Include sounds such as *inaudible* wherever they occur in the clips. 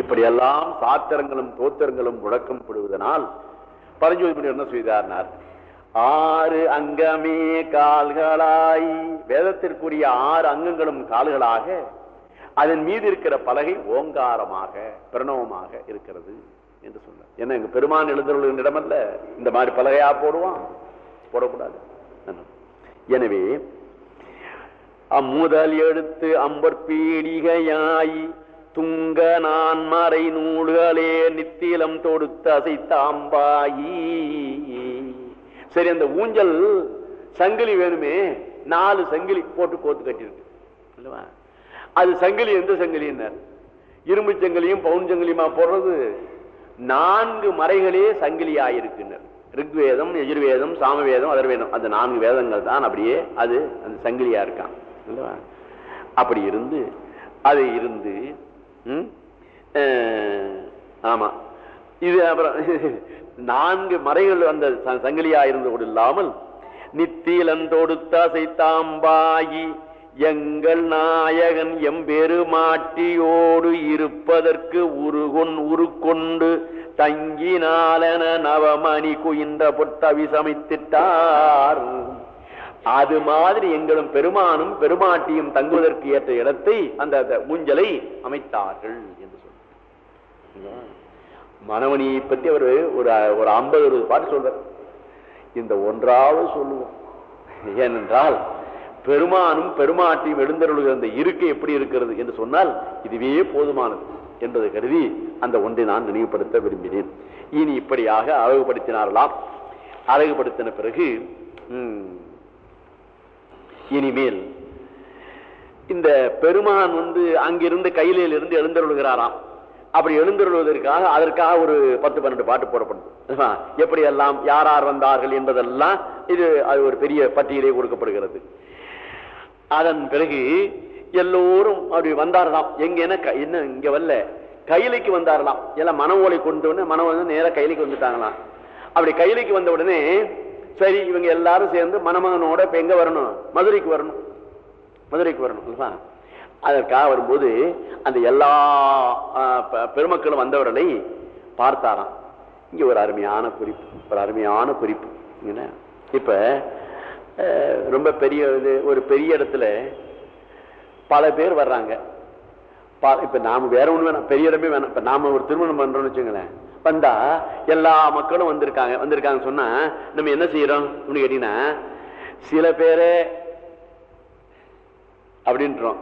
இப்படியெல்லாம் சாத்திரங்களும் தோத்திரங்களும் முழக்கப்படுவதனால் பரஞ்சோதி முனிவர் என்ன செய்தார்னார்? ஆறு அங்கமே கால்களாய் வேதத்திற்குரிய ஆறு அங்கங்களும் கால்களாக அதன் மீது இருக்கிற பலகை ஓங்காரமாக பிரணவமாக இருக்கிறது என்று சொன்னார். ஏன்னா எங்க பெருமான் எழுந்தருளின் இடமல்ல? இந்த மாதிரி பலகையா போடுவான்? போடக்கூடாது. எனவே அம்முதல் எடுத்து அம்பற்பீடிகையாய் துங்க நான் மறை நூல்களே நித்திலம் தொடுத்த அசைத்தாம்பாயி. சரி அந்த ஊஞ்சல் சங்கிலி வேணுமே நாலு சங்கிலி போட்டு கோத்து கட்டிருக்கு இல்லவா அது சங்கிலி எந்த சங்கிலின்னார்? இரும்பு சங்கிலியும் பவுன் சங்கிலியுமா போடுறது? நான்கு மறைகளே சங்கிலியாயிருக்குனர் ரிக்வேதம் எஜுர்வேதம் சாமவேதம் அதர்வேதம் அந்த நான்கு வேதங்கள் தான் அப்படியே அது அந்த சங்கிலியா இருக்கான் அல்லவா? அப்படி இருந்து அது இருந்து ஆமா. இது அப்புறம் *laughs* நான்கு மறைகள் அந்த ச- சங்கிலியா இருந்து இல்லாமல் நித்திலன் தொடுத்த சைத்தாம்பாயி எங்கள் நாயகன் எம்பெருமாட்டியோடு இருப்பதற்கு உருகொன் உருக்கொண்டு தங்கினாலன நவமணி குயின்ற பொட்டவி சமைத்திட்டார். அது மாதிரி எங்களும் பெருமானும் பெருமாட்டியும் தங்குவதற்கு ஏற்ற இடத்தை அந்த மூஞ்சலை ஊஞ்சலை அமைத்தார்கள் என்று சொல்றார். மனவனியை பற்றி அவர் ஒரு ஒரு ஐம்பது இருபது பாட்டு சொல்றார். இந்த ஒன்றாவது சொல்லுவோம். ஏனென்றால் பெருமானும் பெருமாட்டியும் எழுந்தருளுகிற அந்த இருக்கை எப்படி இருக்கிறது என்று சொன்னால் இதுவே போதுமானது என்பதை கருதி அந்த ஒன்றை நான் நினைவுபடுத்த விரும்பினேன். இனி இப்படியாக அழகுபடுத்தினார்களாம். அழகுபடுத்தின பிறகு இனிமேல் இந்த பெருமான் வந்து அங்கிருந்து கையிலில் இருந்து எழுந்தருள்கிறாராம். அப்படி எழுந்தருள்வதற்காக அதற்காக ஒரு பத்து பன்னெண்டு பாட்டு போடப்படுது *laughs* எப்படியெல்லாம் எப்படி எல்லாம் யார் யார் வந்தார்கள் என்பதெல்லாம் இது அது ஒரு பெரிய பட்டியலே கொடுக்கப்படுகிறது. அதன் பிறகு எல்லோரும் அப்படி வந்தாரலாம் எங்க என்ன க- என்ன இங்க வரல? கையிலைக்கு வந்தாரலாம் எல்லாம் மன ஓலை கொண்டு வந்து மனம் நேராக கையிலைக்கு வந்துட்டாங்களாம். அப்படி கையிலைக்கு வந்த உடனே சரி இவங்க எல்லாரும் சேர்ந்து மணமகனோட இப்ப எங்க வரணும்? மதுரைக்கு வரணும். மதுரைக்கு வரணும் அல்லவா? அதற்காக வரும்போது அந்த எல்லா ப- பெருமக்களும் வந்தவர்களை பார்த்தாராம். இங்க ஒரு அருமையான குறிப்பு ஒரு அருமையான குறிப்பு. இப்ப ரொம்ப பெரிய இது ஒரு பெரிய இடத்துல பல பேர் வர்றாங்க. பா- இப்ப நாம வேற ஒண்ணு வேணாம் பெரிய இடமே வேணாம். இப்ப நாம ஒரு திருமணம் பண்றோம்னு வச்சுங்களேன் வந்தா எல்லா மக்களும் வந்திருக்காங்க. வந்திருக்காங்க சொன்னா நம்ம என்ன செய்யறோம்? அப்படின்னு கேட்டீங்கன்னா சில பேரு அப்படின்றோம்.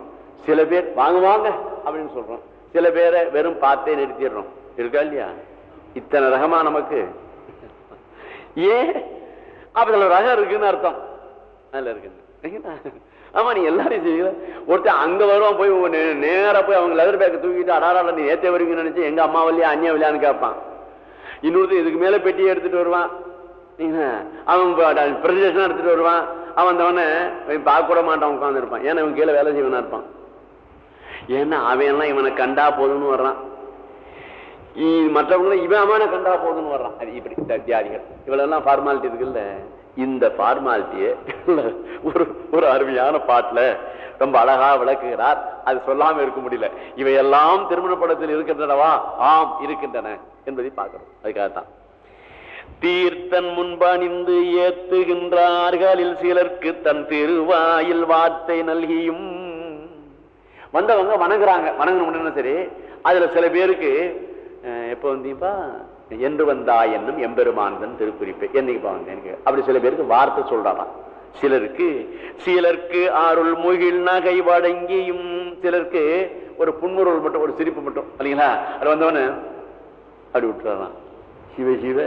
சில பேர் வாங்க வாங்க அப்படின்னு சொல்றோம். சில பேரை வெறும் பார்த்தே நிறுத்திடுறோம். இருக்கா இல்லையா? இத்தனை ரகமா நமக்கு. ஏன்? அப்ப ரகம் இருக்குன்னு அர்த்தம். அதுல இருக்கு. ஆமா நீ எல்லாரையும் செய்யல ஒருத்தர் அங்க வருவான் போய் நே- நேரா போய் அவங்க லெதர் பேக்கை தூக்கிட்டு அடாடா நீ ஏத்தே வருவீங்கன்னு நினைச்சு எங்க அம்மா வழியா அண்ணியா வழியான்னு கேட்பான். இன்னொருத்தன் இதுக்கு மேல பெட்டியை எடுத்துட்டு வருவான். அவன் பிரசன்டேஷன் எடுத்துட்டு வருவான். அவன் வந்தவன பார்க்க கூட மாட்டான் உட்கார்ந்து இருப்பான். ஏன்னா இவன் கீழே வேலை செய்வனா இருப்பான். ஏன்னா அவன் எல்லாம் இவனை கண்டா போதும்னு வர்றான். மற்றவங்களும் இவன் அவனை கண்டா போதும்னு வர்றான். அது இப்படி இந்த தியாதிகள் ஃபார்மாலிட்டி இருக்குல்ல. இந்த ஃபார்மாலிட்டியை *laughs* ஒரு ஒரு அருமையான பாட்டில் ரொம்ப அழகா விளக்குகிறார். அது சொல்லாம இருக்க முடியல. இவையெல்லாம் திருமண படத்தில் இருக்கின்றனவா? ஆம் இருக்கின்றன என்பதை பார்க்கிறோம். அதுக்காகத்தான். தீர்த்தன் முன்பணிந்து ஏத்துகின்றார்களில் சிலருக்கு தன் திருவாயில் வார்த்தை நல்கியும். வந்தவங்க வணங்குறாங்க. வணங்கின உடனே சரி? அதுல சில பேருக்கு அஹ், எப்ப வந்தீப்பா? என்று வந்தா என்னும் எம்பெருமானதன் திருக்குறிப்பு. என்னைக்குப்பா வந்தேன் அப்படி சில பேருக்கு வார்த்தை சொல்றாராம். சிலருக்கு சிலருக்கு அருள் முகில் நகை வழங்கியும் சிலருக்கு ஒரு புன்முறுவல் மட்டும் ஒரு சிரிப்பு மட்டும் இல்லைங்களா? அது வந்தவன அப்படி விட்டுறான் சிவ சிவ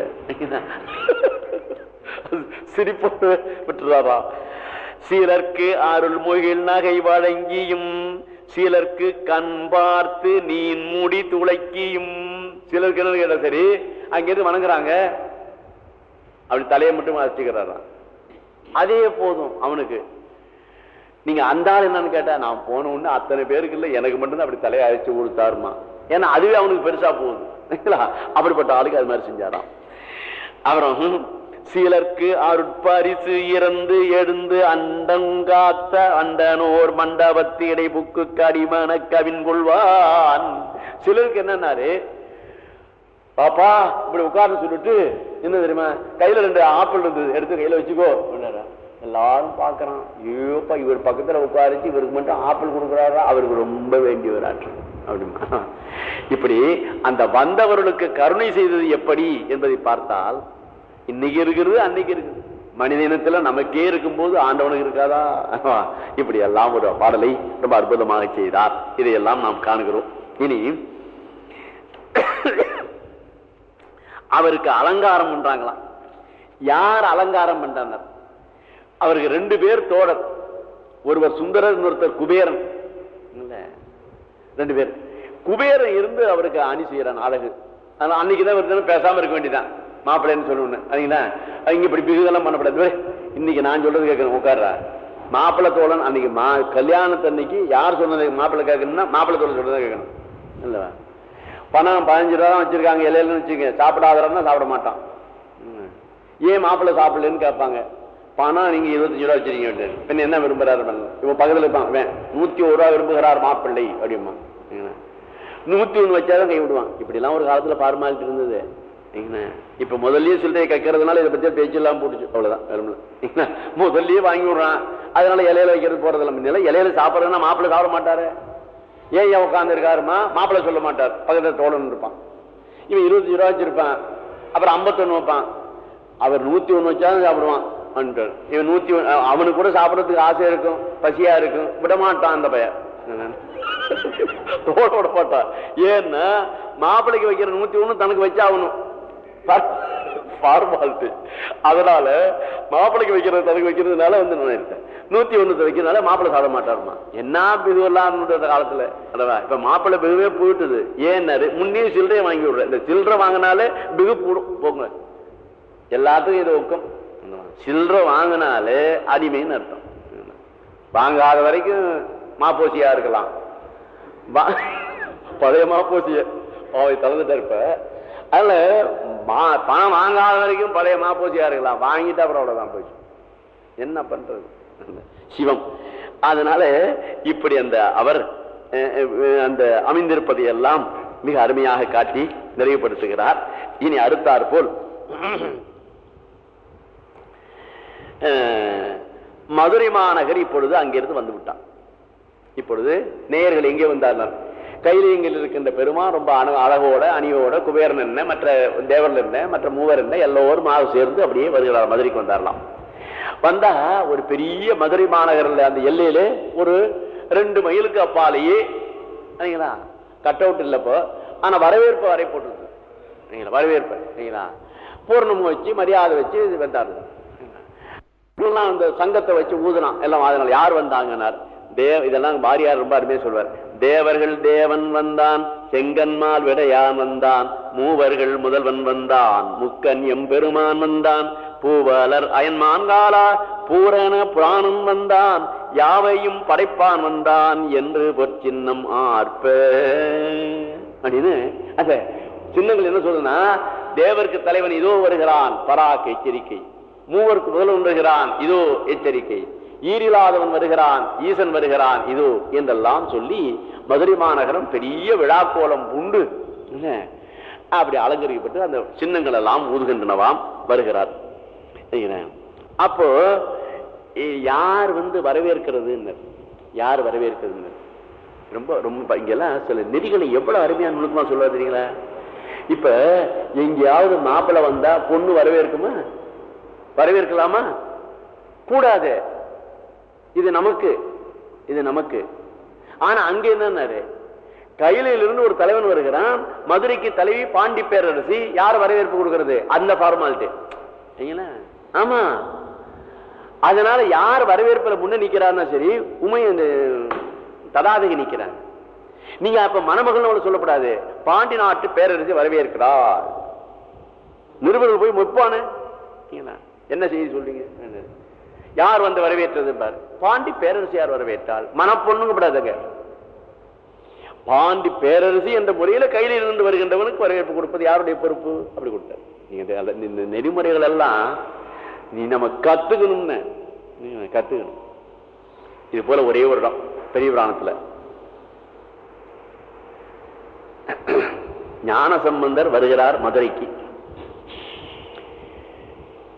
சிரிப்பு விட்டுறாரா சிலர்க்கு அருள் முகில் நகை வழங்கியும் சிலர்க்கு கண் பார்த்து நீன் முடி துளைக்கியும். சிலருக்கு என்ன கேட்டா சரி அங்கிருந்து வணங்குறாங்க. அப்படி தலையை மட்டும் அழைச்சிக்கிறாராம் அதே போதும் அவனுக்கு. நீங்க அந்த ஆள் என்னன்னு கேட்டா நான் போன உடனே அத்தனை பேருக்கு இல்லை எனக்கு மட்டும்தான் அப்படி தலையை அழைச்சி கொடுத்தாருமா ஏன்னா அதுவே அவனுக்கு பெருசா போகுது. அப்படிப்பட்ட ஆளுக்கு அது மாதிரி செஞ்சாராம். அப்புறம் சிலர்க்கு அருட்பரிசு இறந்து எழுந்து அண்டங்காத்த அண்டனோர் மண்டபத்து இடைபுக்கு கடிமன கவின் கொள்வான். சிலருக்கு என்னன்னாரு? பாப்பா இப்படி உட்கார்ந்து சொல்லிட்டு என்ன தெரியுமா? கையில ரெண்டு ஆப்பிள் இருந்தது. எடுத்து கையில வச்சுக்கோ. எல்லாரும் பாக்குறான் ஐயோப்பா இவர் பக்கத்துல உட்காரிச்சு இவருக்கு மட்டும் ஆப்பிள் கொடுக்குறாரா? அவருக்கு ரொம்ப வேண்டியவராற்று அப்படிமா இப்படி அந்த வந்தவர்களுக்கு கருணை செய்தது எப்படி என்பதை பார்த்தால் இன்னைக்கு இருக்கிறது அன்னைக்கு இருக்குது. மனித இனத்துல நமக்கே இருக்கும்போது ஆண்டவனுக்கு இருக்காதா? இப்படி எல்லாம் ஒரு பாடலை ரொம்ப அற்புதமாக செய்தார். இதையெல்லாம் நாம் காணுகிறோம். இனி அவருக்கு அலங்காரம் பண்றாங்களாம். யார் அலங்காரம் பண்றார் அவருக்கு ரெண்டு பேர் தோழர். ஒருவர் சுந்தரர் இன்னொருத்தர் குபேரன். ரெண்டு பேர். குபேரன் இருந்து அவருக்கு அணி செய்யறான் அழகு அன்னைக்குதான் ஒருத்தர் பேசாம இருக்க வேண்டியதான் மாப்பிள்ளைன்னு சொல்லணும் சரிங்களா? இங்க இப்படி பிகுதெல்லாம் பண்ணப்படாது. இன்னைக்கு நான் சொல்றது கேட்கணும். உட்கார்றா. மாப்பிள்ளை தோழன் அன்னைக்கு மா கல்யாணத்தன்னைக்கு யார் சொன்னதை மாப்பிள்ளை கேட்கணும்னா மாப்பிள்ளை தோழன் சொல்றதை கேட்கணும். இல்லவா? பணம் பதினஞ்சு ரூபா தான் வச்சிருக்காங்க இலையிலன்னு வச்சுக்கோங்க. சாப்பிடாதவன்னா சாப்பிட மாட்டான். ம். ஏன் மாப்பிள்ளை சாப்பிடலன்னு கேட்பாங்க. பணம் நீங்க இருபத்தஞ்சு ரூபா வச்சிருக்கீங்க பின்ன என்ன விரும்புறாரு இவன் பக்கத்துல இருப்பான். நூத்தி ஒரு ரூபா விரும்புகிறார் மாப்பிள்ளை அப்படிமா நூத்தி ஒண்ணு வச்சாதான் கை விடுவான். இப்படி எல்லாம் ஒரு காலத்துல பார்மாலிட்டி இருந்தது. இப்ப முதல்லயே சில்லறையை கக்கிறதுனால இதை பத்தி பேச்சு எல்லாம் போட்டுச்சு. அவ்வளவுதான் முதல்லயே வாங்கி விடுறான். அதனால இலையில வைக்கிறது போறதில்ல. முன்னால இலையில சாப்பிடுறதுன்னா மாப்பிள்ளை சாப்பிட மாட்டாரு. ஏன் ஏன் உட்கார்ந்து இருக்காருமா மாப்பிள்ளை சொல்ல மாட்டார். பக்கத்தில் தோழன் இருப்பான். இவன் இருபத்தஞ்சு ரூபா வச்சிருப்பான். அப்புறம் ஐம்பத்தொன்னு வைப்பான். அவர் நூத்தி ஒன்று வச்சா சாப்பிடுவான். இவன் நூத்தி அவனுக்கு கூட சாப்பிடறதுக்கு ஆசை இருக்கும். பசியா இருக்கும். விட மாட்டான் அந்த பையன். தோட விட மாட்டான். ஏன்னா மாப்பிள்ளைக்கு வைக்கிற நூத்தி ஒண்ணு தனக்கு வச்சாகணும். ஃபார்மாலிட்டி அதனால மாப்பிள்ளைக்கு வைக்கிறது தனக்கு வைக்கிறதுனால வந்து நினைத்தேன் நூத்தி ஒண்ணு வைக்கிறதுனால மாப்பிள்ளை சாப்பிட மாட்டாருமா? என்ன பிதுவெல்லாம் அந்த காலத்துல? அல்லவா? இப்ப மாப்பிள்ளை பிதுவே போயிட்டுது. ஏன்னாரு முன்னே சில்லறையை வாங்கி விடுற இந்த சில்லறை வாங்கினாலே பிகு போடும். போங்க. எல்லாத்துக்கும் இது ஒக்கம். சில்லறை வாங்கினாலே அடிமைன்னு அர்த்தம். வாங்காத வரைக்கும் மாப்போசியா இருக்கலாம். பழைய மாப்போசிய. அவை தளர்ந்துட்டா இருப்ப. அதுல மா- பணம் வாங்காத வரைக்கும் பழைய மாப்போசியா இருக்கலாம். வாங்கிட்டு அப்புறம் அவ்வளவுதான் போச்சு என்ன பண்றது? சிவம். அதனால இப்படி அந்த அவர் அந்த அமைந்திருப்பதை எல்லாம் மிக அருமையாக காட்டி நிறைவுபடுத்துகிறார். இனி அறுத்தார் போல் மதுரை மாநகர் இப்பொழுது அங்கிருந்து வந்து விட்டான். இப்பொழுது நேயர்கள் எங்கே வந்தார்கள்? கைலியங்கள் இருக்கின்ற பெருமான் ரொம்ப அணு அழகோட அணியோட குபேரன் என்ன மற்ற தேவர்கள் என்ன மற்ற மூவர் என்ன எல்லோரும் ஆக சேர்ந்து அப்படியே வருகிறார் மதுரைக்கு வந்தாரலாம் வந்தா ஒரு பெரிய மதுரை மாநகரில் அந்த எல்லையில ஒரு ரெண்டு மைலுக்கு அப்பாலேயே சரிங்களா? கட் அவுட் இல்லப்போ ஆனா வரவேற்பு வரை போட்டுருது சரிங்களா? வரவேற்பு சரிங்களா? பூர்ணம் வச்சு மரியாதை வச்சு இது வந்தாரு. எல்லாம் அந்த சங்கத்தை வச்சு ஊதுனான். எல்லாம் அதனால யார் வந்தாங்கன்னார்? தேவ இதெல்லாம் பாரியார் ரொம்ப அருமையா சொல்வார். தேவர்கள் தேவன் வந்தான் செங்கன்மால் விடையான் வந்தான் மூவர்கள் முதல்வன் வந்தான் முக்கன் எம்பெருமான் வந்தான் பூவலர் அயன்மான்காலா பூரண புராணம் வந்தான் யாவையும் படைப்பான் வந்தான் என்று பொற்சின்னம் ஆர்ப்ப. அப்படின்னு அந்த சின்னங்கள் என்ன சொல்லுனா தேவருக்கு தலைவன் இதோ வருகிறான் பராக் எச்சரிக்கை. மூவருக்கு முதல்வன் வருகிறான் இதோ எச்சரிக்கை. ஈரில்லாதவன் வருகிறான் ஈசன் வருகிறான் இதோ என்றெல்லாம் சொல்லி மதுரை மாநகரம் பெரிய விழாக்கோலம் உண்டு அப்படி அலங்கரிக்கப்பட்டு அந்த சின்னங்கள் எல்லாம் ஊதுகின்றனவாம் வருகிறார். செய்கிறேன். அப்போ யார் வந்து வரவேற்கிறது யார் வரவேற்கிறது ரொம்ப ரொம்ப இங்கெல்லாம் சில நெறிகளை எவ்வளவு அருமையா நுணுக்கமா சொல்ல தெரியுங்களா? இப்ப எங்கேயாவது மாப்பிள்ளை வந்தா பொண்ணு வரவேற்குமா? வரவேற்கலாமா? கூடாது. இது நமக்கு இது நமக்கு. ஆனா அங்க என்னன்னாரு? கையிலிருந்து ஒரு தலைவன் வருகிறான் மதுரைக்கு தலைவி பாண்டி பேரரசி யார் வரவேற்பு கொடுக்கிறது? அந்த ஃபார்மாலிட்டி சரிங்களா? ஆமா. அதனால யார் வரவேற்புல முன்ன நிக்கிறாருன்னா சரி உமை அந்த தடாதகி நிக்கிறாங்க நீங்க அப்ப மணமகள் அவளை சொல்லக்கூடாது பாண்டி நாட்டு பேரரசு வரவேற்கிறார். நிருபர்கள் போய் முப்பானு என்ன செய்தி சொல்றீங்க? யார் வந்து வரவேற்றது பாண்டி பேரரசு யார் வரவேற்றால்? மனப்பொண்ணுங்க கூடாதுங்க பாண்டி பேரரசு என்ற முறையில கையில இருந்து வருகின்றவனுக்கு வரவேற்பு கொடுப்பது யாருடைய பொறுப்பு? அப்படி கொடுத்தார். நீங்க நெறிமுறைகள் எல்லாம் நீ நம்ம கத்துக்கணும்னு. நீ கத்துக்கணும். இது போல ஒரே ஒரு இடம் பெரிய புராணத்துல. ஞான சம்பந்தர் வருகிறார் மதுரைக்கு.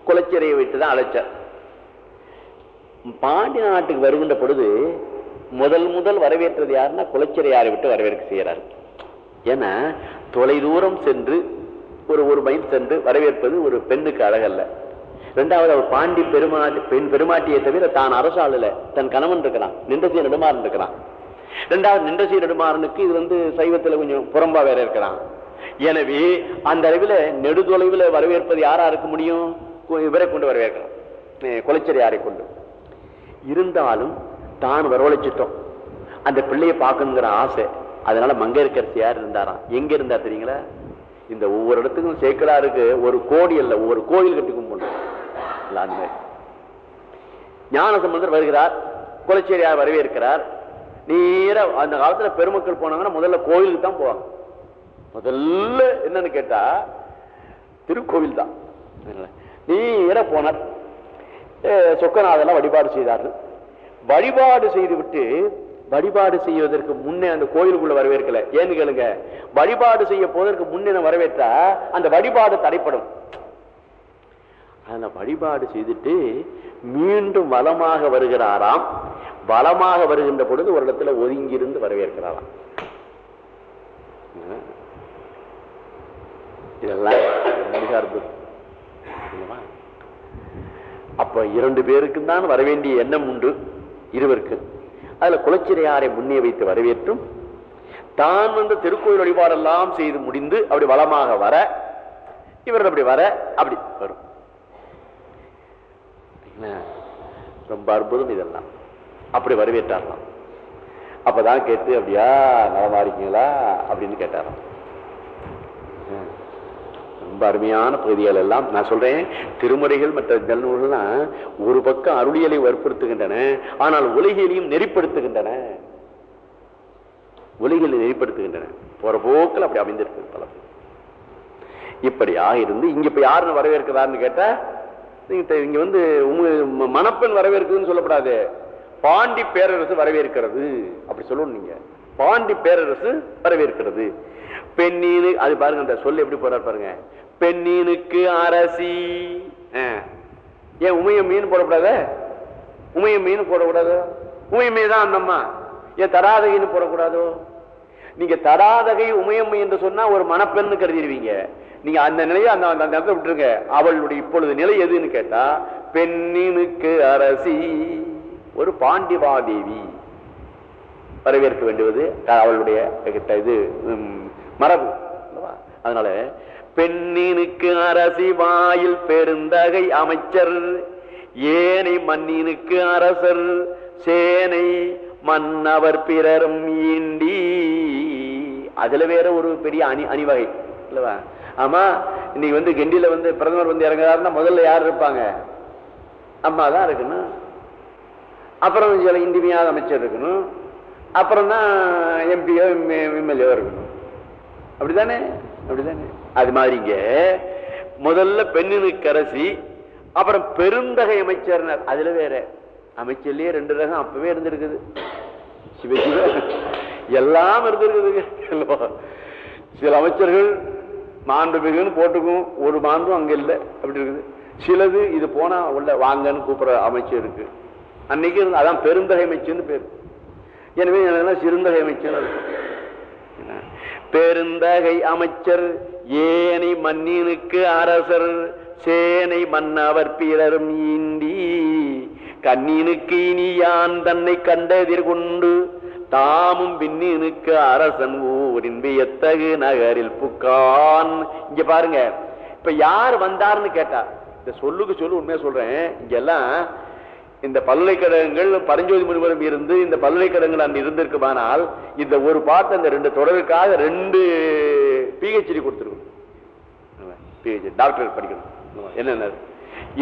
குலச்சிறையை வைத்துதான் அழைச்சார். பாண்டி நாட்டுக்கு வருகின்ற பொழுது முதல் முதல் வரவேற்றது யாருன்னா குலச்சிறையாரை விட்டு வரவேற்க செய்கிறார். ஏன்னா தொலை தூரம் சென்று ஒரு ஒரு மைல் சென்று வரவேற்பது ஒரு பெண்ணுக்கு அழகல்ல. ரெண்டாவது அவர் பாண்டி பெருமாட்டி பெண் பெருமாட்டியை தவிர தான் அரசாளல தன் கணவன் இருக்கிறான். நின்றசிய நெடுமாறன் இருக்கிறான். ரெண்டாவது நின்றசிய நெடுமாறனுக்கு இது வந்து சைவத்துல கொஞ்சம் புறம்பா வேற இருக்கிறான். எனவே அந்த அளவில் நெடுதொலைவில் வரவேற்பது யாரா இருக்க முடியும்? இவரை கொண்டு வரவேற்கலாம். அஹ் யாரை கொண்டு? இருந்தாலும் தான் வரவழைச்சிட்டோம். அந்த பிள்ளையை பார்க்கணுங்கிற ஆசை. அதனால மங்கையர்கரசியார் இருந்தாராம்? எங்க இருந்தார் தெரியுங்களா? இந்த ஒவ்வொரு இடத்துக்கும் சேக்கலாருக்கு ஒரு கோடி அல்ல ஒவ்வொரு கோயில் கட்டி கும்பிடணும். இல்ல, அந்த மாதிரி. ஞான வருகிறார் குலச்சேரியார் வரவேற்கிறார். நீர அந்த காலத்துல பெருமக்கள் போனாங்கன்னா முதல்ல கோயிலுக்கு தான் போவாங்க. முதல்ல என்னன்னு கேட்டா திருக்கோவில் தான். நீர போனார். சொக்கநாதெல்லாம் வழிபாடு செய்தார்கள். வழிபாடு செய்து விட்டு வழிபாடு செய்வதற்கு முன்னே அந்த கோயிலுக்குள்ள வரவேற்கல. ஏன்னு கேளுங்க வழிபாடு செய்ய போவதற்கு முன்னே வரவேற்றா அந்த வழிபாடு தடைப்படும். அந்த வழிபாடு செய்துட்டு மீண்டும் வளமாக வருகிறாராம். வளமாக வருகின்ற பொழுது ஒரு இடத்துல ஒதுங்கியிருந்து வரவேற்கிறாராம். இதெல்லாம் அப்ப இரண்டு பேருக்கும் தான் வரவேண்டிய எண்ணம் உண்டு இருவருக்கு. அதுல குலச்சிறையாரை முன்னே வைத்து வரவேற்றும். தான் வந்து திருக்கோயில் வழிபாடெல்லாம் செய்து முடிந்து அப்படி வளமாக வர இவர் அப்படி வர அப்படி வரும். ரொம்ப அற்புதம் இதெல்லாம். அப்படி வரவேற்றாரலாம் அப்பதான் கேட்டு அப்படியா நலமா இருக்கீங்களா அப்படின்னு கேட்டாராம். ரொம்ப அருமையான பகுதிகள் எல்லாம். நான் சொல்றேன் திருமுறைகள் மற்ற நூல்கள்லாம் ஒரு பக்கம் அருளியலை வற்புறுத்துகின்றன ஆனால் உலகிலையும் நெறிப்படுத்துகின்றன. உலகில் நெறிப்படுத்துகின்றன. போற போக்கில் அப்படி அமைந்திருக்கு பல இப்படியாக இருந்து இங்க இப்ப யாருன்னு வரவேற்கிறாருன்னு கேட்டா இங்க வந்து உங்க ம- மணப்பெண் வரவேற்குதுன்னு சொல்லப்படாது. பாண்டி பேரரசு வரவேற்கிறது. அப்படி சொல்லணும் நீங்க. பாண்டி பேரரசு வரவேற்கிறது. பெண்ணீனு அது பாருங்க அந்த சொல்லு எப்படி போறாரு பாருங்க. பெண்ணீனுக்கு அரசி. ஆ. ஏன் உமைய மீன் போடக்கூடாத? உமைய மீன் போடக்கூடாதோ? உமையமே தான் அண்ணம்மா ஏன் தராதகின்னு போடக்கூடாதோ? நீங்க தடாதகை உமையம்மை என்று சொன்னா ஒரு மணப்பெண்ணு கருதிடுவீங்க நீங்க அந்த நிலையை அந்த அந்த அந்த விட்டுருங்க. அவளுடைய இப்பொழுது நிலை எதுன்னு கேட்டா பெண்ணினுக்கு அரசி ஒரு பாண்டிவாதேவி வரவேற்க வேண்டுவது அவளுடைய கிட்ட இது உம், மரபு அதனால பெண்ணினுக்கு அரசி வாயில் பெருந்தகை அமைச்சர் ஏனை மண்ணினுக்கு அரசர் சேனை மன்னவர் பிறரும் ஈண்டி அதுல வேற ஒரு பெரிய அணி அணிவகை இல்லவா? ஆமா இன்னைக்கு வந்து கெண்டியில வந்து பிரதமர் வந்து இறங்குறாருன்னா முதல்ல யார் இருப்பாங்க? அம்மா தான் இருக்கணும். அப்புறம் சில இந்திமையாத அமைச்சர் இருக்கணும். அப்புறம் தான் எம்பியோ எம்எல்ஏ இருக்கணும். அப்படிதானே அப்படிதானே அது மாதிரிங்க முதல்ல பெண்ணுக்கு அரசி அப்புறம் பெருந்தகை அமைச்சர்னர். அதுல வேற. அமைச்சர்லயே ரெண்டு ரகம் அப்பவே இருந்திருக்குது. சிவ சிவ. எல்லாம் இருந்திருக்குதுங்க. சில அமைச்சர்கள் மாண்புமிகுன்னு போட்டுக்கும் ஒரு மாண்பும் அங்க இல்லை. அப்படி இருக்குது. சிலது இது போனா உள்ள வாங்கன்னு கூப்பிடுற அமைச்சர் இருக்கு. அன்னைக்கு அதான் பெருந்தகை அமைச்சர்னு பேர். எனவே எனக்கு சிறுந்தகை அமைச்சர் பெருந்தகை அமைச்சர் ஏனை மன்னினுக்கு அரசர் சேனை மன்னவர் பிறரும் ஈண்டி. கண்ணினுக்கு இனி யான் தன்னை கண்டெதிர் கொண்டு தாமும் பின்னினுக்கு அரசன் ஊரின் வியத்தகு நகரில் புக்கான். இங்க பாருங்க இப்ப யார் வந்தார்னு கேட்டா இந்த சொல்லுக்கு சொல்லு உண்மையா சொல்றேன். இங்க எல்லாம் இந்த பல்கலைக்கழகங்கள் பரஞ்சோதி முனிவரும் இருந்து இந்த பல்கலைக்கழகங்கள் அங்க இருந்திருக்குமானால் இந்த ஒரு பாட்டு அந்த ரெண்டு தொடருக்காக ரெண்டு பிஹெச்டி கொடுத்துருக்கும் பிஹெச்டி டாக்டர் படிக்கணும். என்னென்ன?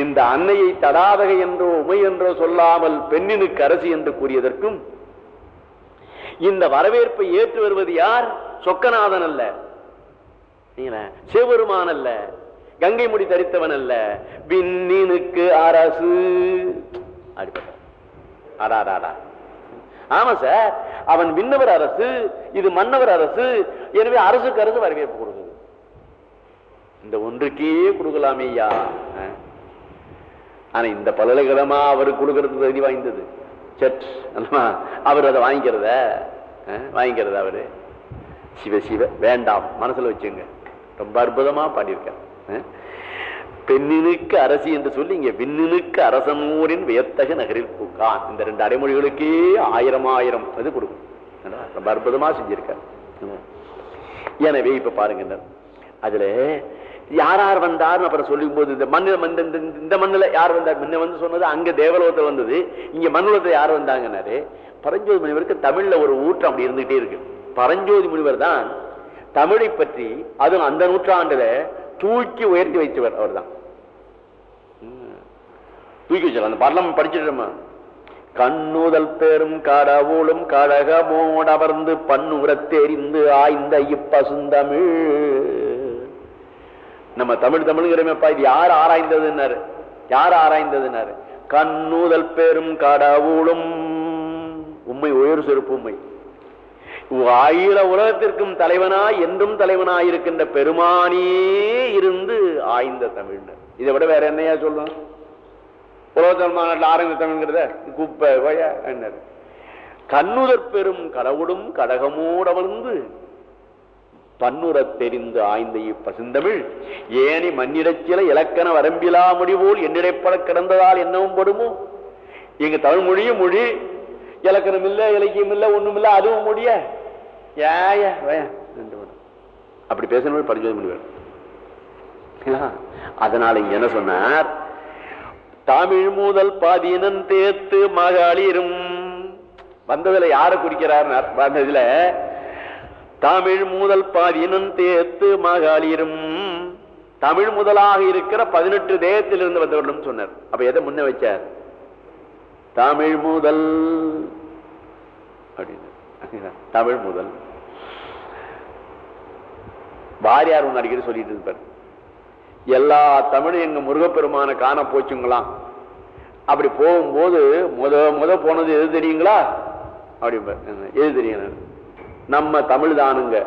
இந்த அன்னையை தடாதகை என்றோ உமை என்றோ சொல்லாமல் பெண்ணினுக்கு அரசி என்று கூறியதற்கும் இந்த வரவேற்பை ஏற்று வருவது யார்? சொக்கநாதன் அல்ல. நீங்களே, சிவபெருமான் அல்ல. கங்கை முடி தரித்தவன் அல்ல. விண்ணினுக்கு அரசு. அடிப்பட்ட ஆமா சார். அவன் விண்ணவர் அரசு இது மன்னவர் அரசு. எனவே அரசுக்கு அரசு வரவேற்பு கொடுக்குது. இந்த ஒன்றுக்கே கொடுக்கலாமே ஐயா. ஆனா இந்த பல்கலைக்கழகமா அவருக்கு கொடுக்கறது தகுதி வாய்ந்தது. சட் அல்லவா? அவர் அதை வாங்கிக்கிறத? வாங்கிக்கிறத அவரு? சிவ சிவ வேண்டாம். மனசுல வச்சுங்க. ரொம்ப அற்புதமா பாடியிருக்கார். பெண்ணினுக்கு அரசி என்று சொல்லி இங்க விண்ணினுக்கு அரசனூரின் வியத்தக நகரில் பூக்கான். இந்த ரெண்டு அடைமொழிகளுக்கே ஆயிரம் ஆயிரம் அது கொடுக்கும். ரொம்ப அற்புதமா செஞ்சிருக்கார். எனவே இப்ப பாருங்க அதுல யார் யார் வந்தார்னு அப்புறம் சொல்லும் போது இந்த மண்ணில் மண்~ இந்த இந்த மண்ணுல யார் வந்தார்? முன்ன வந்து சொன்னது அங்க தேவலோகத்தில் வந்தது இங்க மண்ணுலத்தில் யார் வந்தாங்கன்னாரு? பரஞ்சோதி முனிவருக்கு தமிழ்ல ஒரு ஊற்றம் அப்படி இருந்துகிட்டே இருக்கு. பரஞ்சோதி முனிவர் தான் தமிழை பற்றி அதுவும் அந்த நூற்றாண்டுல தூக்கி உயர்த்தி வைத்தவர் அவர்தான். தூக்கி வச்சார். அந்த பாடலாம் படிச்சிட்டோமா? கண்ணுதல் பெரும் கடவுளும் கழகமோடு அமர்ந்து தெரிந்து ஆய்ந்த இப்பசுந்தமிழ். நம்ம தமிழ் தமிழ்ங்கிறமேப்பா இது யார் ஆராய்ந்ததுன்னாரு? யார் ஆராய்ந்ததுன்னாரு? கண்ணுதல் பெரும் கடவுளும். உண்மை உயர் செருப்பு உண்மை ஆயிர உலகத்திற்கும் தலைவனாய் என்றும் தலைவனாய் இருக்கின்ற பெருமானே இருந்து ஆய்ந்த தமிழ்னர். இதை விட வேற என்னையா சொல்லணும் உலகத்தமிழ் மாநாட்டில் ஆரம்ப தமிழ்ங்கிறத குப்பை என்ன கண்ணுதற் பெரும் கடவுளும் வந்து பன்னுரத் தெரிந்து ஆய்ந்த இப்பசுந்தமிழ். ஏனி மண்ணிடச்சில இலக்கண வரம்பிலா முடிவோல் என்னிடைப்பட கிடந்ததால் என்னவும் படுமோ? எங்க தமிழ் மொழியும் மொழி இலக்கணம் இல்ல இலக்கியம் இல்ல ஒண்ணும் இல்ல அதுவும் மொழிய ஏய ரெண்டு அப்படி பேசணும் பரிசோதனை முனிவர் அதனால இங்க என்ன சொன்னார்? தமிழ் முதல் பாதியனன் தேத்து மகளிரும். வந்ததுல யார குறிக்கிறார்? வந்ததுல தமிழ் முதல் பாதியனன் தேத்து மகளிரும். தமிழ் முதலாக இருக்கிற பதினெட்டு தேயத்திலிருந்து வந்தவர்களும் சொன்னார். அப்ப எதை முன்ன வச்சார்? தமிழ் முதல். அப்படின்னு. தமிழ் முதல். வாரியார் ஒன்று அடிக்கடி சொல்லிட்டு இருப்பார். எல்லா தமிழும் எங்க முருகப்பெருமான காண போச்சுங்களாம். அப்படி போகும்போது முத முத போனது எது தெரியுங்களா? அப்படி எது தெரியும் நம்ம தமிழ் தானுங்க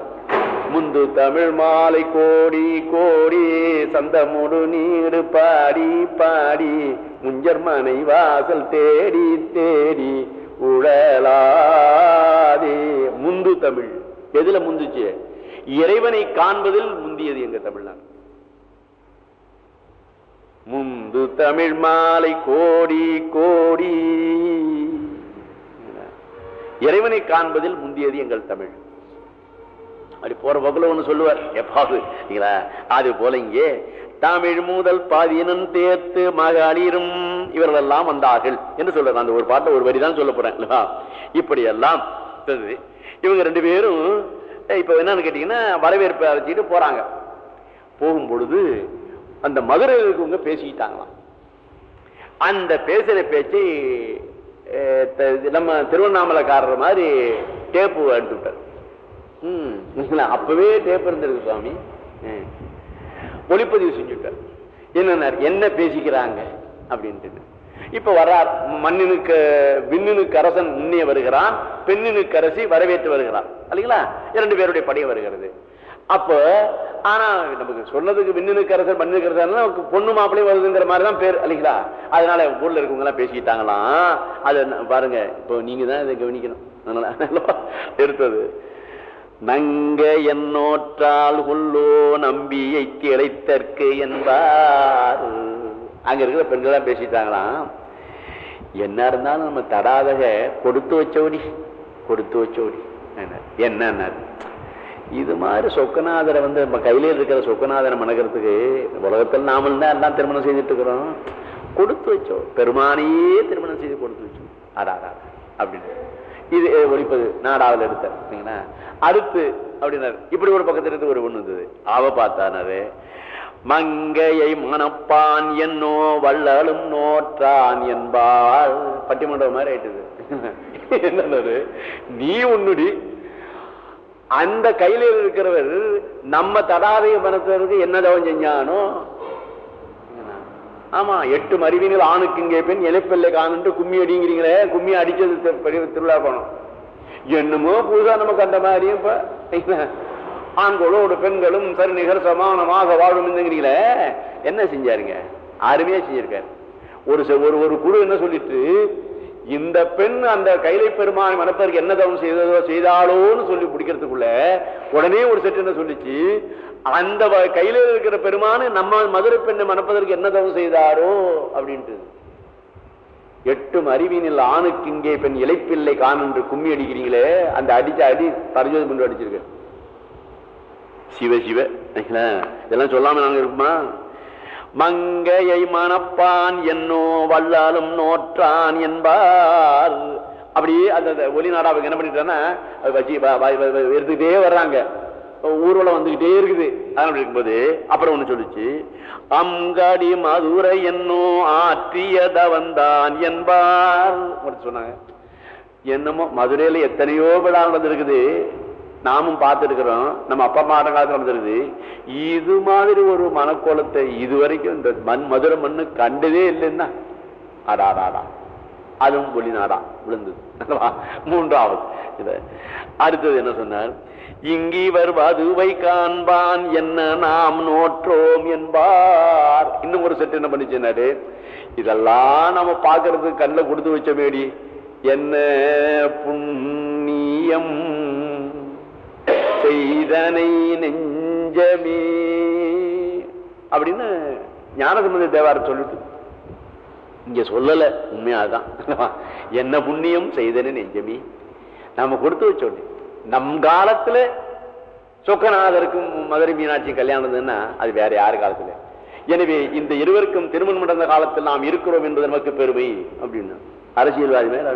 முந்து தமிழ் மாலை கோடி கோடி சந்தமுடு நீடு பாடி பாடி முஞ்சர் மனை வாசல் தேடி தேடி உழலாதே. முந்து தமிழ். எதுல முந்துச்சு? இறைவனை காண்பதில் முந்தியது எங்க தமிழ்நாடு. முந்து தமிழ் மாலை கோடி கோடி. இறைவனை காண்பதில் முந்தியது எங்கள் தமிழ். அப்படி போற போக்குல ஒண்ணு சொல்லுவார் எப்பாவது அது போல இங்கே தமிழ் முதல் பாதியனன் தேர்த்து மகளிரும் இவர்களெல்லாம் வந்தார்கள் என்று சொல்றாரு அந்த ஒரு பாட்டை ஒரு வரிதான் சொல்ல போறேன் இப்படி எல்லாம் இவங்க ரெண்டு பேரும் இப்ப என்னன்னு கேட்டீங்கன்னா வரவேற்பு அழைச்சிட்டு போறாங்க. போகும் பொழுது அந்த மதுரை இருக்கவங்க பேசிக்கிட்டாங்களாம். அந்த பேசுற பேச்சை நம்ம திருவண்ணாமலைக்காரர் மாதிரி டேப்பு அனுப்பிவிட்டார் ம்? அப்பவே டேப் இருந்திருக்கு சுவாமி. ஒளிப்பதிவு செஞ்சுட்டார் என்ன என்ன பேசிக்கிறாங்க அப்படின்ட்டு இப்ப வர்றார் மண்ணினுக்கு விண்ணினுக்கு அரசன் முன்னே வருகிறான் பெண்ணினுக்கு அரசி வரவேற்று வருகிறான். இல்லைங்களா? இரண்டு பேருடைய படையை வருகிறது. அப்போ ஆனா நமக்கு சொன்னதுக்கு விண்ணினுக்கு அரசர் மண்ணினுக்கு நமக்கு பொண்ணு மாப்பிள்ளை வருதுங்கிற மாதிரி தான் பேர் இல்லைங்களா? அதனால ஊர்ல இருக்கவங்க எல்லாம் பேசிக்கிட்டாங்களாம். அது பாருங்க இப்போ நீங்க தான் இதை கவனிக்கணும். எடுத்தது *laughs* நங்க என்னோற்றால் உள்ளோ நம்பியை திளைத்தற்கு என்பார். அங்க இருக்கிற பெண்கள் தான் பேசிட்டாங்களாம். என்ன இருந்தாலும் நம்ம தடாதக கொடுத்து வச்சோடி கொடுத்து வச்சோடி. என்ன இது மாதிரி சொக்கநாதரை வந்து நம்ம கையில இருக்கிற சொக்கநாதரை மணக்கிறதுக்கு உலகத்தில் நாமளும் தான் எல்லாம் திருமணம் செய்துட்டு இருக்கிறோம். கொடுத்து வச்சோம். பெருமானையே திருமணம் செய்து கொடுத்து வச்சோம். அடாடா அப்படின்னு. இது ஒழிப்பது. நாடாவில் எடுத்தார் அடுத்து அப்படின்னாரு. இப்படி ஒரு பக்கத்துல இருந்து ஒரு ஒண்ணு இருந்தது அவ பார்த்தானாரு மங்கையை மணப்பான் என்னோ வள்ளலும் நோற்றான் என்பாள். பட்டிமன்றம் மாதிரி ஆயிட்டுது. என்னது? நீ உன்னுடி. அந்த கையில இருக்கிறவர் நம்ம தடாதைய பணத்திற்கு என்ன தவம் செஞ்சானோ? ஆமா எட்டு மருவினில் ஆணுக்கு இங்கே பெண் இழைப்பில்லை காணுன்ட்டு கும்மி அடிங்கிறீங்களே கும்மி அடிச்சது திருவிழா போனோம் என்னமோ புதுசா நமக்கு அந்த மாதிரியும் இப்ப. ஆண்களோடு பெண்களும் சரி சமானமாக வாழும் இருந்துங்கிறீங்களே என்ன செஞ்சாருங்க? அருமையா செஞ்சிருக்காரு. ஒரு செ- ஒரு ஒரு குழு என்ன சொல்லிட்டு இந்த பெண் அந்த கைலை பெருமான் மனப்பதற்கு என்ன தவம் செய்ததோ செய்தாலோன்னு சொல்லி பிடிக்கிறதுக்குள்ள உடனே ஒரு செட்டு என்ன சொல்லிச்சு அந்த வ- கையில இருக்கிற பெருமானு நம்ம மதுரை பெண்ணை மணப்பதற்கு என்ன தவம் செய்தாரோ அப்படின்ட்டு. எட்டும் அறிவினில் ஆணுக்கு இங்கே பெண் இழைப்பில்லை என்று கும்மி அடிக்கிறீங்களே அந்த அடிச்ச அடி தரஞ்சது பண்ணி அடிச்சிருக்கேன் சிவ சிவ. இதெல்லாம் சொல்லாம நாங்க இருக்குமா? மங்கையை மணப்பான் என்னோ வல்லாலும் நோற்றான் என்பார். அப்படியே அந்த ஒலி நாடாவுக்கு என்ன பண்ணிட்டான்னா அது எடுத்துக்கிட்டே வர்றாங்க. ஊர்வலம் வந்துகிட்டே இருக்குது. அதனால இருக்கும்போது அப்புறம் ஒண்ணு சொல்லிச்சு. அங்காடி மதுரை என்னோ ஆற்றியத வந்தான் என்பார். சொன்னாங்க. என்னமோ மதுரையில எத்தனையோ விழா நடந்திருக்குது நாமும் பார்த்துருக்கிறோம். நம்ம அப்பா அம்மா ஆட்ட காலத்தில் நடந்துருது இது மாதிரி ஒரு மனக்கோலத்தை இதுவரைக்கும் இந்த மண் மதுரை மண்ணு கண்டதே இல்லைன்னா அடாடாடா. அதுவும் ஒளிநாடா விழுந்தது. மூன்றாவது. இது அடுத்தது என்ன சொன்னார்? இங்கிவர் வதுவை காண்பான் என்ன நாம் நோற்றோம் என்பார். இன்னும் ஒரு செட்டு என்ன பண்ணிச்சுனாரு இதெல்லாம் நம்ம பார்க்கறதுக்கு கண்ணில் கொடுத்து வச்ச மேடி என்ன புண்ணியம் செய்தனை நெஞ்சமே. அப்படின்னு ஞானசம்பந்த தேவார சொல்லிட்டு இங்க சொல்லல உண்மையாதான் *laughs* என்ன புண்ணியம் செய்தனே நெஞ்சமே. நாம கொடுத்து வச்சோம் நம் காலத்துல சொக்கநாதருக்கும் மதுரை மீனாட்சி கல்யாணம் இருந்ததுன்னா அது வேற யாரு காலத்துல? எனவே இந்த இருவருக்கும் திருமணம் நடந்த காலத்தில் நாம் இருக்கிறோம் என்பது நமக்கு பெருமை அப்படின்னு. அரசியல்வாதி மேல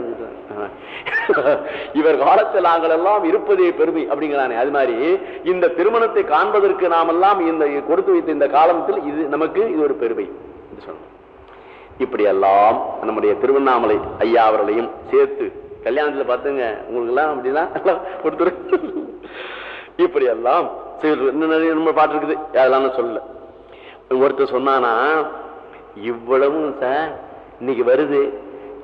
இவர் காலத்தில் நாங்கள் எல்லாம் இருப்பதே பெருமை அப்படிங்கிறானே. அது மாதிரி இந்த திருமணத்தை காண்பதற்கு நாம் எல்லாம் இந்த கொடுத்து வைத்த இந்த காலத்தில் இது நமக்கு இது ஒரு பெருமை இப்படி எல்லாம் நம்முடைய திருவண்ணாமலை ஐயா அவர்களையும் சேர்த்து கல்யாணத்துல பார்த்துங்க உங்களுக்கு எல்லாம் அப்படின்னா கொடுத்துரு. இப்படி எல்லாம் இன்னும் நம்ம பாட்டு இருக்குது அதெல்லாம் சொல்லல. ஒருத்தர் சொன்னானா இவ்வளவும் சார் இன்னைக்கு வருது.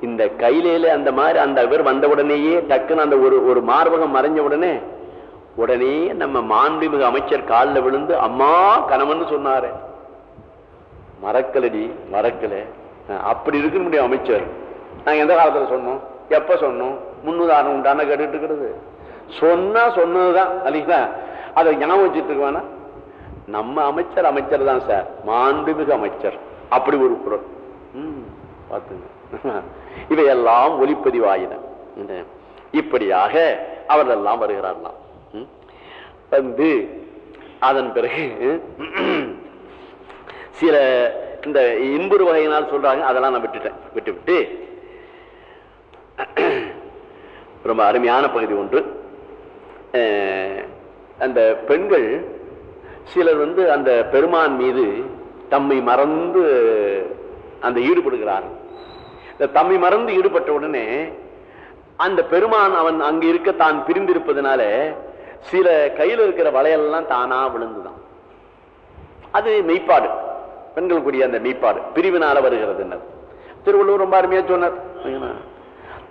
இந்த கையில அந்த மாதிரி அந்த பேர் வந்த உடனேயே டக்குன்னு அந்த ஒரு ஒரு மார்பகம் மறைஞ்ச உடனே உடனே நம்ம மாண்புமிகு அமைச்சர் காலில் விழுந்து அம்மா கணவன் சொன்னாரு. மறக்கலடி மறக்கல. அப்படி இருக்க முடியும் அமைச்சர். நாங்க எந்த காலத்துல சொன்னோம்? எப்ப சொன்னோம்? முன்னுதாரணம் உண்டான கேட்டுட்டு இருக்கிறது சொன்னா சொன்னதுதான். இல்லைங்களா அதை ஞாபகம் வச்சுட்டு இருக்க நம்ம அமைச்சர் அமைச்சர் தான் சார். மாண்புமிகு அமைச்சர். அப்படி ஒரு குரல். ம், பார்த்துங்க. இவையெல்லாம் ஒளிப்பதிவாயின இந்த இப்படியாக அவர்களெல்லாம் வருகிறார்களாம். வந்து அதன் பிறகு சில இந்த இன்புறு வகையினால் சொல்றாங்க அதெல்லாம் நான் விட்டுட்டேன். விட்டுவிட்டு ரொம்ப அருமையான பகுதி ஒன்று. அஹ், அந்த பெண்கள் சிலர் வந்து அந்த பெருமான் மீது தம்மை மறந்து அந்த ஈடுபடுகிறார்கள். இந்த தம்மை மறந்து ஈடுபட்ட உடனே அந்த பெருமான் அவன் அங்க இருக்க தான் பிரிந்திருப்பதனால சில கையில இருக்கிற வளையல்லாம் தானா விழுந்துதான். அது மெய்ப்பாடு. பெண்கள் கூடிய அந்த மெய்ப்பாடு. பிரிவினால வருகிறது திருவள்ளுவர் ரொம்ப அருமையா சொன்னார்.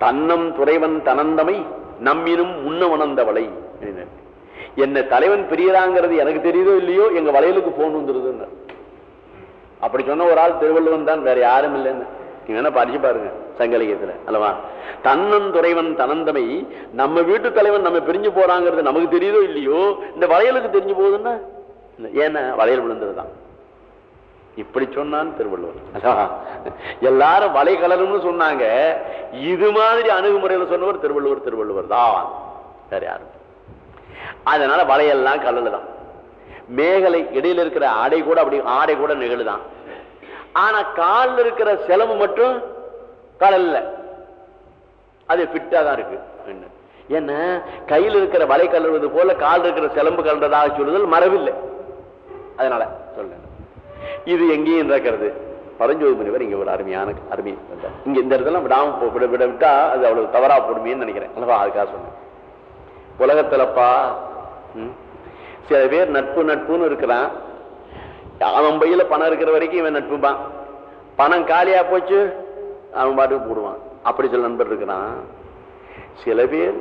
தன்னம் துறைவன் தனந்தமை நம்மினும் முன்ன உணர்ந்தவளை என்ன? தலைவன் பிரியறாங்கிறது எனக்கு தெரியுதோ இல்லையோ எங்க வளையலுக்கு போன் வந்துருதுன்னு அப்படி சொன்ன ஒரு ஆள் திருவள்ளுவன் தான் வேற யாரும் இல்லைன்னு. நீங்க வேணா படிச்சு பாருங்க சங்கலிகத்துல அல்லவா? தன்னன் துறைவன் தனந்தமை நம்ம வீட்டு தலைவன் நம்ம பிரிஞ்சு போறாங்கிறது நமக்கு தெரியுதோ இல்லையோ? இந்த வளையலுக்கு தெரிஞ்சு போகுதுன்னா ஏன்னா வளையல் விழுந்ததுதான். இப்படி சொன்னான் திருவள்ளுவர். எல்லாரும் வலை கலரும்னு சொன்னாங்க. இது மாதிரி அணுகுமுறையில சொன்னவர் திருவள்ளுவர் திருவள்ளுவர் தான். வேற யாரும் அதனால வலையெல்லாம் கல்லு மேகலை இடையில இருக்கிற ஆடை கூட அப்படி ஆடை கூட நிகழுதான். ஆனா காலில் இருக்கிற செலவு மட்டும் கடல்ல அது ஃபிட்டா தான் இருக்கு. என்ன? ஏன்னா கையில் இருக்கிற வலை கலர்வது போல கால் இருக்கிற செலம்பு கலந்ததாக சொல்லுதல் மரவில்லை அதனால சொல்ல இது எங்கேயும் நடக்கிறது பரஞ்சோதி முனிவர் இங்க ஒரு அருமையான அருமை இங்க இந்த இடத்துல விடாம போ- விட விட விட்டா அது அவ்வளவு தவறா போடுமேன்னு நினைக்கிறேன். அல்லவா? அதுக்காக சொன்னேன் உலகத்துலப்பா ம், சில பேர் நட்பு நட்புன்னு இருக்கிறான். அவன் பையில பணம் இருக்கிற வரைக்கும் இவன் நட்புப்பான். பணம் காலியா போச்சு அவன் பாட்டுக்கு போடுவான். அப்படி சில நண்பர் இருக்கிறான். சில பேர்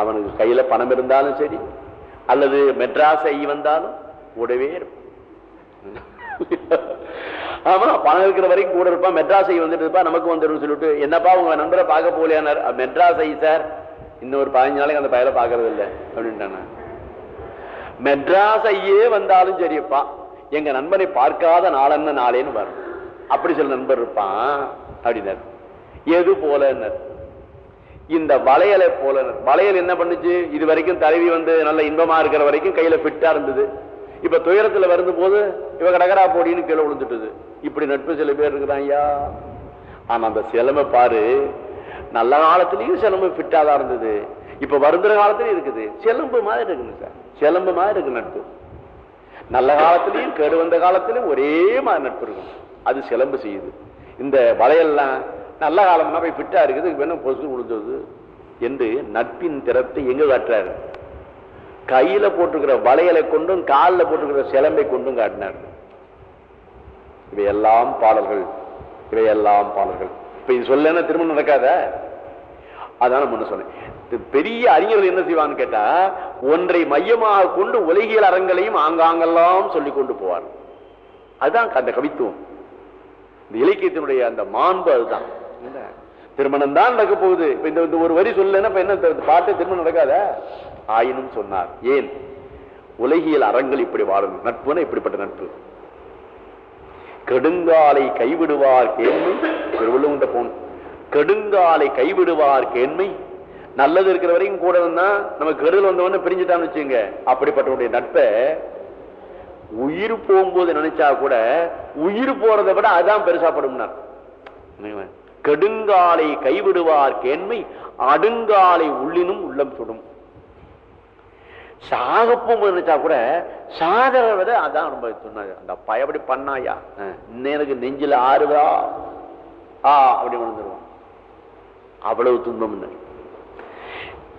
அவனுக்கு கையில பணம் இருந்தாலும் சரி அல்லது மெட்ராஸ் ஐ வந்தாலும் கூடவே இருப்பான். ஆமா பணம் இருக்கிற வரைக்கும் கூட இருப்பான் மெட்ராஸ் ஐ வந்துட்டு இருப்பா நமக்கு வந்துடும் சொல்லிட்டு என்னப்பா உங்க நண்பரை பார்க்க போலியானார் மெட்ராஸ் ஐ சார் இன்னொரு பதினஞ்சு நாளைக்கு அந்த பயலை பாக்குறது இல்லை அப்படின்ட்டான. மெட்ராஸ் ஐயே வந்தாலும் சரியப்பா எங்க நண்பனை பார்க்காத நாளென்ன நாளேன்னு வரும் அப்படி சில நண்பர் இருப்பான் அப்படின்னார். எது போலன்னர். இந்த வளையலை போல வளையல் என்ன பண்ணுச்சு? இது வரைக்கும் தலைவி வந்து நல்ல இன்பமா இருக்கிற வரைக்கும் கையில ஃபிட்டா இருந்தது. இப்ப துயரத்துல வருந்த போது இவ கடகரா போடின்னு கீழே விழுந்துட்டுது. இப்படி நட்பு சில பேர் இருக்கிறான் ஐயா. ஆனா அந்த சிலமை பாரு நல்ல காலத்திலயும் சிலம்பு ஃபிட்டா தான் இருந்தது. இப்ப வருந்துற காலத்திலயும் இருக்குது. சிலம்பு மாதிரி இருக்குங்க சார். சிலம்பு மாதிரி இருக்கு நட்பு. நல்ல காலத்திலையும் கேடு வந்த காலத்திலையும் ஒரே மாதிரி நட்பு இருக்கும். அது சிலம்பு செய்யுது. இந்த வளையல்லாம் நல்ல காலம்னா போய் ஃபிட்டா இருக்குது வேணும் பொசு விழுந்தது என்று நட்பின் திறத்தை எங்க காட்டுறாரு? கையில போட்டுக்கிற வளையலை கொண்டும் காலில் போட்டுக்கிற சிலம்பை கொண்டும் காட்டினார். இவையெல்லாம் பாடல்கள். இவையெல்லாம் பாடல்கள். இப்ப இது சொல்ல திருமணம் நடக்காத? அதான் முன்ன சொன்னேன். பெரிய அறிஞர்கள் என்ன செய்வான்னு கேட்டா ஒன்றை மையமாக கொண்டு உலகியல் அறங்களையும் ஆங்காங்கெல்லாம் சொல்லிக் கொண்டு போவார். அதுதான் அந்த கவித்துவம். இந்த இலக்கியத்தினுடைய அந்த மாண்பு அதுதான்? திருமணம் தான் நடக்க போகுது. இப்ப இந்த ஒரு வரி சொல்லலைன்னா என்ன பாட்டு திருமணம் நடக்காத? ஆயினும் சொன்னார். ஏன்? உலகியல் அறங்கள் இப்படி வாழணும் நட்புனா இப்படிப்பட்ட நட்பு. கெடுங்காலை கைவிடுவார் கேண்மை. திருவள்ளுவண்ட போன் கெடுங்காலை கைவிடுவார் கேண்மை. நல்லது இருக்கிற வரைக்கும் கூட இருந்தா நமக்கு கெடுதல் வந்தவொடனே பிரிஞ்சுட்டான்னு வச்சுங்க அப்படிப்பட்டவருடைய நட்பை உயிர் போகும்போது நினைச்சா கூட உயிர் போறதை விட அதான் பெருசாப்படும்னார் கெடுங்காலை கைவிடுவார் கேண்மை அடுங்காலை உள்ளினும் உள்ளம் சுடும் சாகப்போம் நினைச்சா கூட சாதரை விட அதான் ரொம்ப சொன்னாங்க அந்த பயப்படி பண்ணாயா? எனக்கு நெஞ்சில ஆறுதா ஆ அப்படி விழுந்துருவான் அவ்வளவு துன்பம்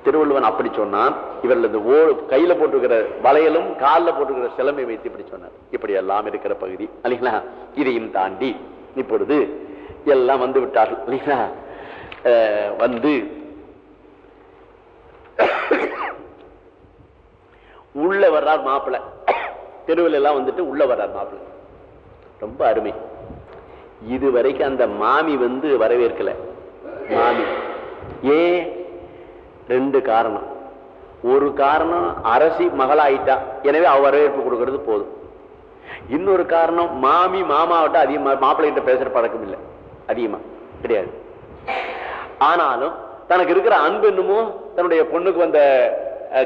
திருவள்ளுவன் அப்படி சொன்னான். இவர்கள் இந்த ஓ கையில போட்டுக்கிற வளையலும் காலில் போட்டுக்கிற சிலமை வைத்து இப்படி சொன்னார். இப்படி எல்லாம் இருக்கிற பகுதி இல்லைங்களா? இதையும் தாண்டி இப்பொழுது எல்லாம் வந்து விட்டார்கள் இல்லைங்களா? வந்து உள்ள வர்றார் மாப்பிள்ளை. தெருவில் எல்லாம் வந்துட்டு உள்ள வர்றார் மாப்பிள்ளை. ரொம்ப அருமை. இதுவரைக்கும் அந்த மாமி வந்து வரவேற்கல. மாமி. ஏன்? ரெண்டு காரணம். ஒரு காரணம் அரசி மகளாயிட்டா. எனவே அவ வரவேற்பு கொடுக்கறது போதும். இன்னொரு காரணம் மாமி மாமாவிட்ட அதிகமா மாப்பிள்ளைகிட்ட பேசுற பழக்கம் இல்லை. அதிகமா. கிடையாது. ஆனாலும் தனக்கு இருக்கிற அன்பு என்னமோ தன்னுடைய பொண்ணுக்கு வந்த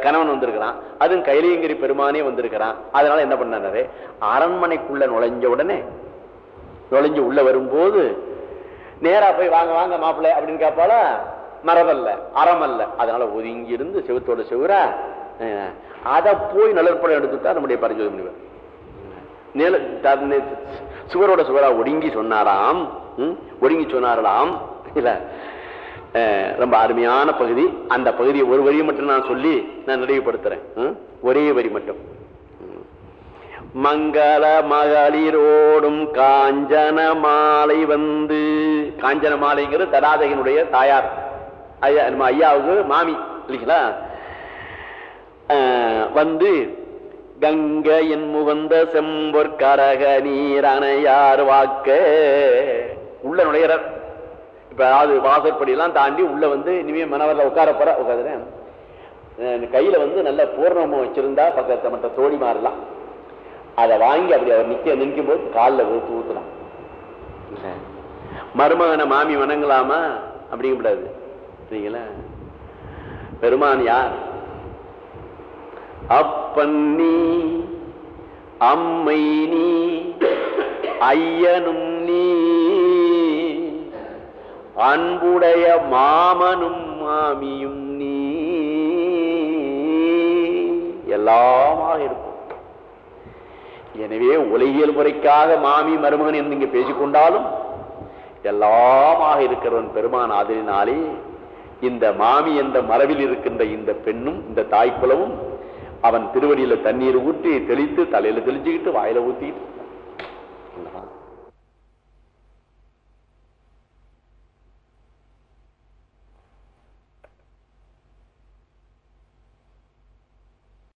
கணவன் வந்திருக்கிறான். அதுவும் கைலியங்கிரி பெருமானே வந்திருக்கிறான். அதனால என்ன பண்ணாரு? அரண்மனைக்குள்ள நுழைஞ்ச உடனே நுழைஞ்சு உள்ள வரும்போது நேரா போய் வாங்க வாங்க மாப்பிள்ளை அப்படின்னு கேட்பாளா? மரபல்ல அறமல்ல. அதனால ஒதுங்கி இருந்து செவத்தோட செவுரா அதை போய் நிழற்படம் எடுத்துட்டா நம்முடைய பரிசோதனை முடிவு. நில த- சுவரோட சுவரா ஒடுங்கி சொன்னாராம் ம், ஒடுங்கி சொன்னாரலாம் இல்ல ரொம்ப அருமையான பகுதி. அந்த பகுதியை ஒரு வரியை மட்டும் நான் சொல்லி நான் நினைவுபடுத்துறேன் ம், ஒரே வரி மட்டும். மங்கள மகளிரோடும் காஞ்சன மாலை வந்து காஞ்சன மாலைங்கிறது தடாதகனுடைய தாயார். ஐயா நம்ம ஐயாவுக்கு மாமி இல்லைங்களா வந்து கங்கையின் முகந்த செம்பொற்கரக நீரணையார் வாக்க? உள்ள நுழையிறார் இப்ப அதாவது வாசற்படியெல்லாம் தாண்டி உள்ள வந்து இனிமே மனவரில் உட்கார போற உட்காந்துறேன் கையில வந்து நல்ல பூர்ணமும் வச்சிருந்தா பக்கத்தை மற்ற தோழி மாறலாம். அதை வாங்கி அப்படி அவர் நிக்க நிற்கும் போது காலில் ஊத்து ஊத்துலாம். மருமகனை மாமி வணங்கலாமா? அப்படிங்கக்கூடாது சரிங்களா பெருமான் யார்? அப்பன் நீ அம்மை நீ ஐயனும் நீ அன்புடைய மாமனும் மாமியும் நீ. எல்லாமாக இருக்கும். எனவே உலகியல் முறைக்காக மாமி மருமகன் என்று இங்கே பேசிக்கொண்டாலும் எல்லாமாக இருக்கிறவன் பெருமான் ஆதரினாலே இந்த மாமி என்ற மரபில் இருக்கின்ற இந்த பெண்ணும் இந்த தாய்க்குலமும் அவன் திருவடியில தண்ணீர் ஊற்றி தெளித்து தலையில தெளிச்சுக்கிட்டு வாயில ஊத்திக்கிட்டு.